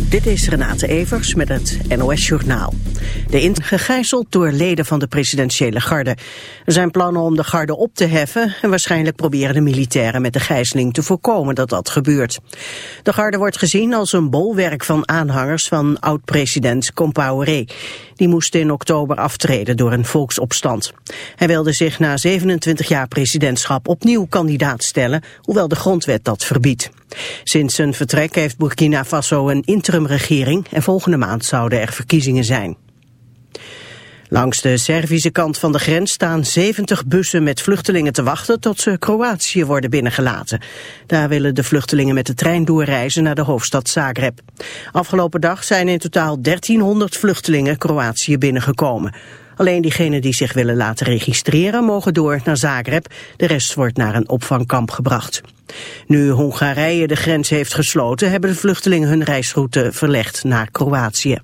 Dit is Renate Evers met het NOS Journaal. De in gegijzeld door leden van de presidentiële garde. Er zijn plannen om de garde op te heffen... en waarschijnlijk proberen de militairen met de gijzeling te voorkomen dat dat gebeurt. De garde wordt gezien als een bolwerk van aanhangers van oud-president Compaoré. Die moest in oktober aftreden door een volksopstand. Hij wilde zich na 27 jaar presidentschap opnieuw kandidaat stellen... hoewel de grondwet dat verbiedt. Sinds zijn vertrek heeft Burkina Faso een interimregering en volgende maand zouden er verkiezingen zijn. Langs de Servische kant van de grens staan 70 bussen met vluchtelingen te wachten tot ze Kroatië worden binnengelaten. Daar willen de vluchtelingen met de trein doorreizen naar de hoofdstad Zagreb. Afgelopen dag zijn in totaal 1300 vluchtelingen Kroatië binnengekomen. Alleen diegenen die zich willen laten registreren mogen door naar Zagreb. De rest wordt naar een opvangkamp gebracht. Nu Hongarije de grens heeft gesloten, hebben de vluchtelingen hun reisroute verlegd naar Kroatië.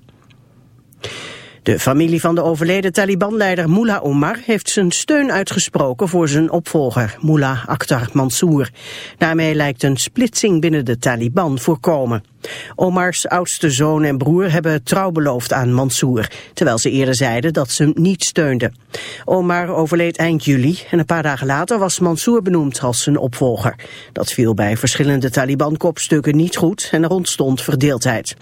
De familie van de overleden Taliban-leider Mullah Omar heeft zijn steun uitgesproken voor zijn opvolger, Mullah Akhtar Mansour. Daarmee lijkt een splitsing binnen de Taliban voorkomen. Omars oudste zoon en broer hebben trouw beloofd aan Mansour, terwijl ze eerder zeiden dat ze hem niet steunden. Omar overleed eind juli en een paar dagen later was Mansour benoemd als zijn opvolger. Dat viel bij verschillende Taliban-kopstukken niet goed en er ontstond verdeeldheid.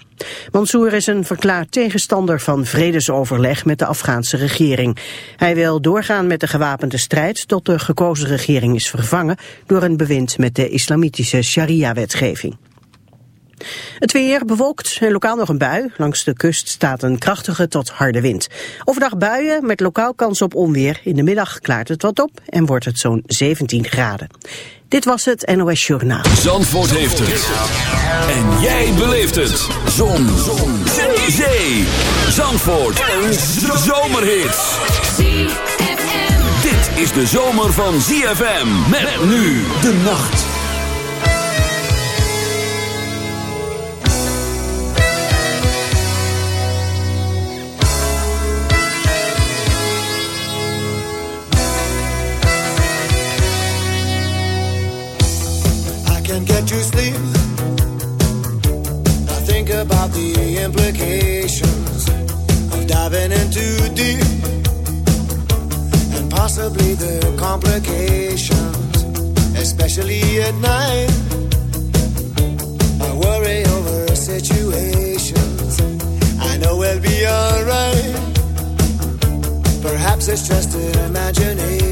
Mansour is een verklaard tegenstander van vredesoverleg met de Afghaanse regering. Hij wil doorgaan met de gewapende strijd tot de gekozen regering is vervangen door een bewind met de islamitische sharia-wetgeving. Het weer bewolkt en lokaal nog een bui. Langs de kust staat een krachtige tot harde wind. Overdag buien met lokaal kans op onweer. In de middag klaart het wat op en wordt het zo'n 17 graden. Dit was het NOS Journaal. Zandvoort heeft het. En jij beleeft het. Zon. Zon. Zee. Zandvoort. Een zomerhit. Dit is de zomer van ZFM. Met nu de nacht. Implications of diving in too deep and possibly the complications, especially at night. I worry over situations. I know we'll be alright. Perhaps it's just imagination.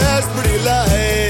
dress, pretty light.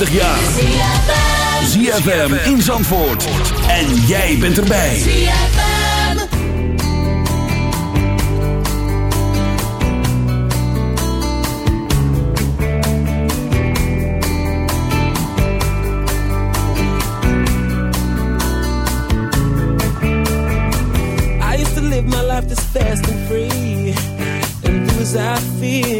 25 jaar. ZFM in Zandvoort. En jij bent erbij. ZFM. I used to live my life this fast and free. And do as I feel.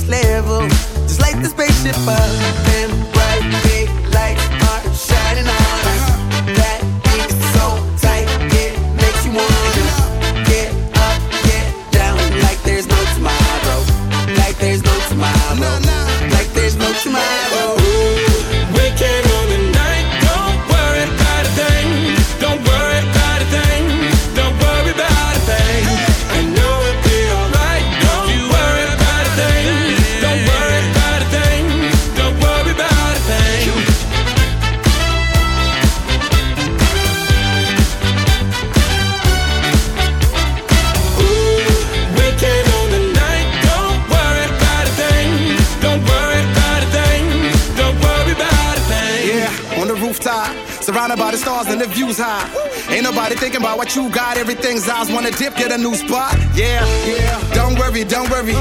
next level. Just like the spaceship up. eyes wanna dip, get a new spot. Yeah, yeah. Don't worry, don't worry.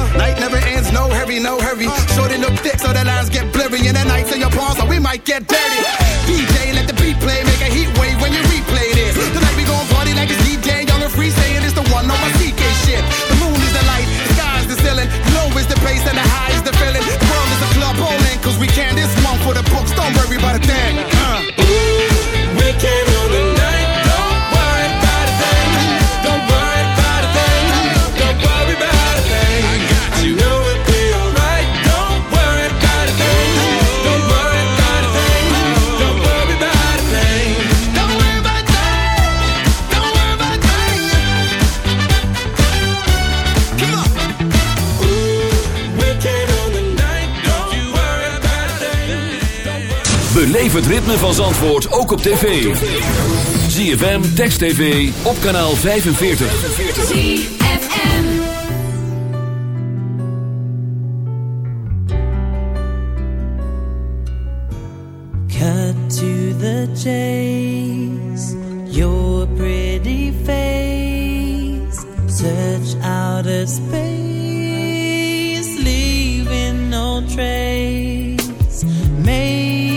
Zandvoort ook op tv. ZFM, Text TV, op kanaal 45. ZFM Cut to the chase. Your pretty face. Search out a space Leaving no trace. Maybe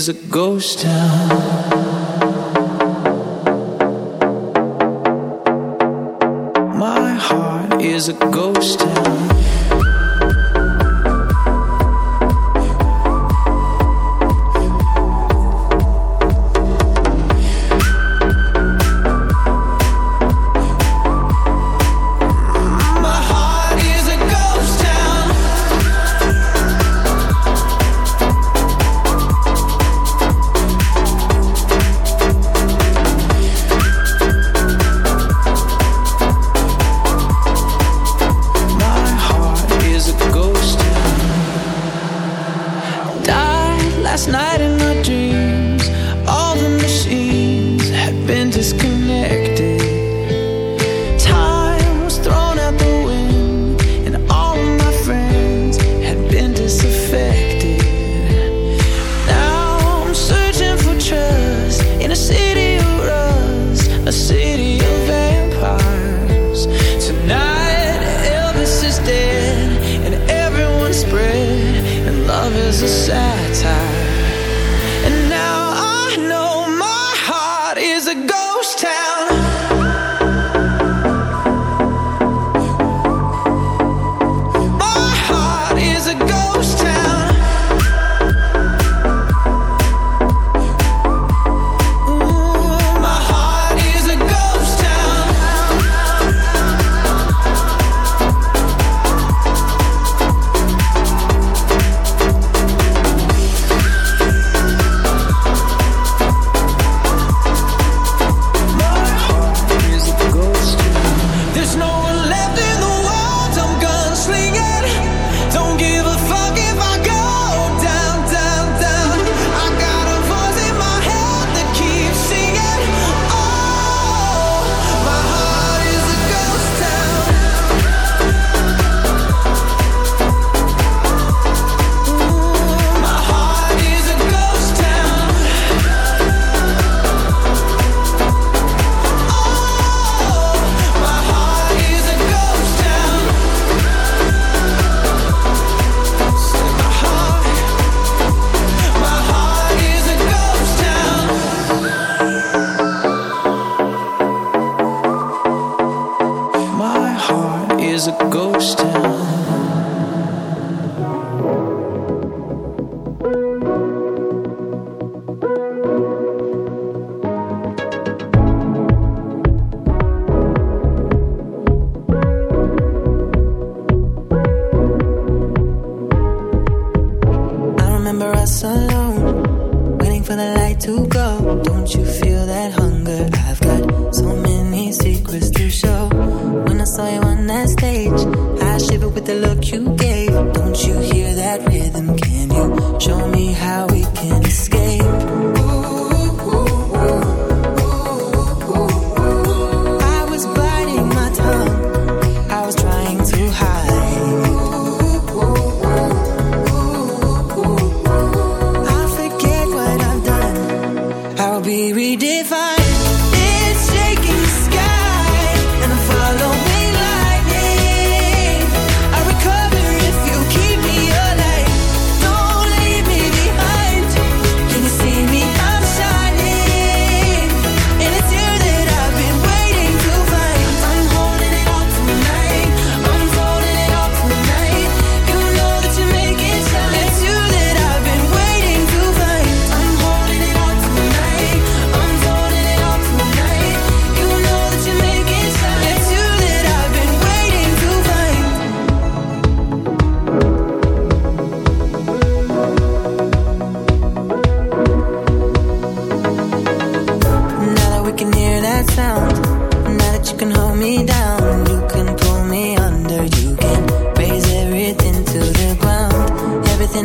is a ghost town.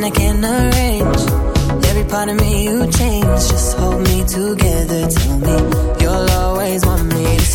I can arrange. Every part of me you change. Just hold me together. Tell me you'll always want me to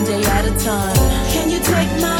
One day at a time. Can you take my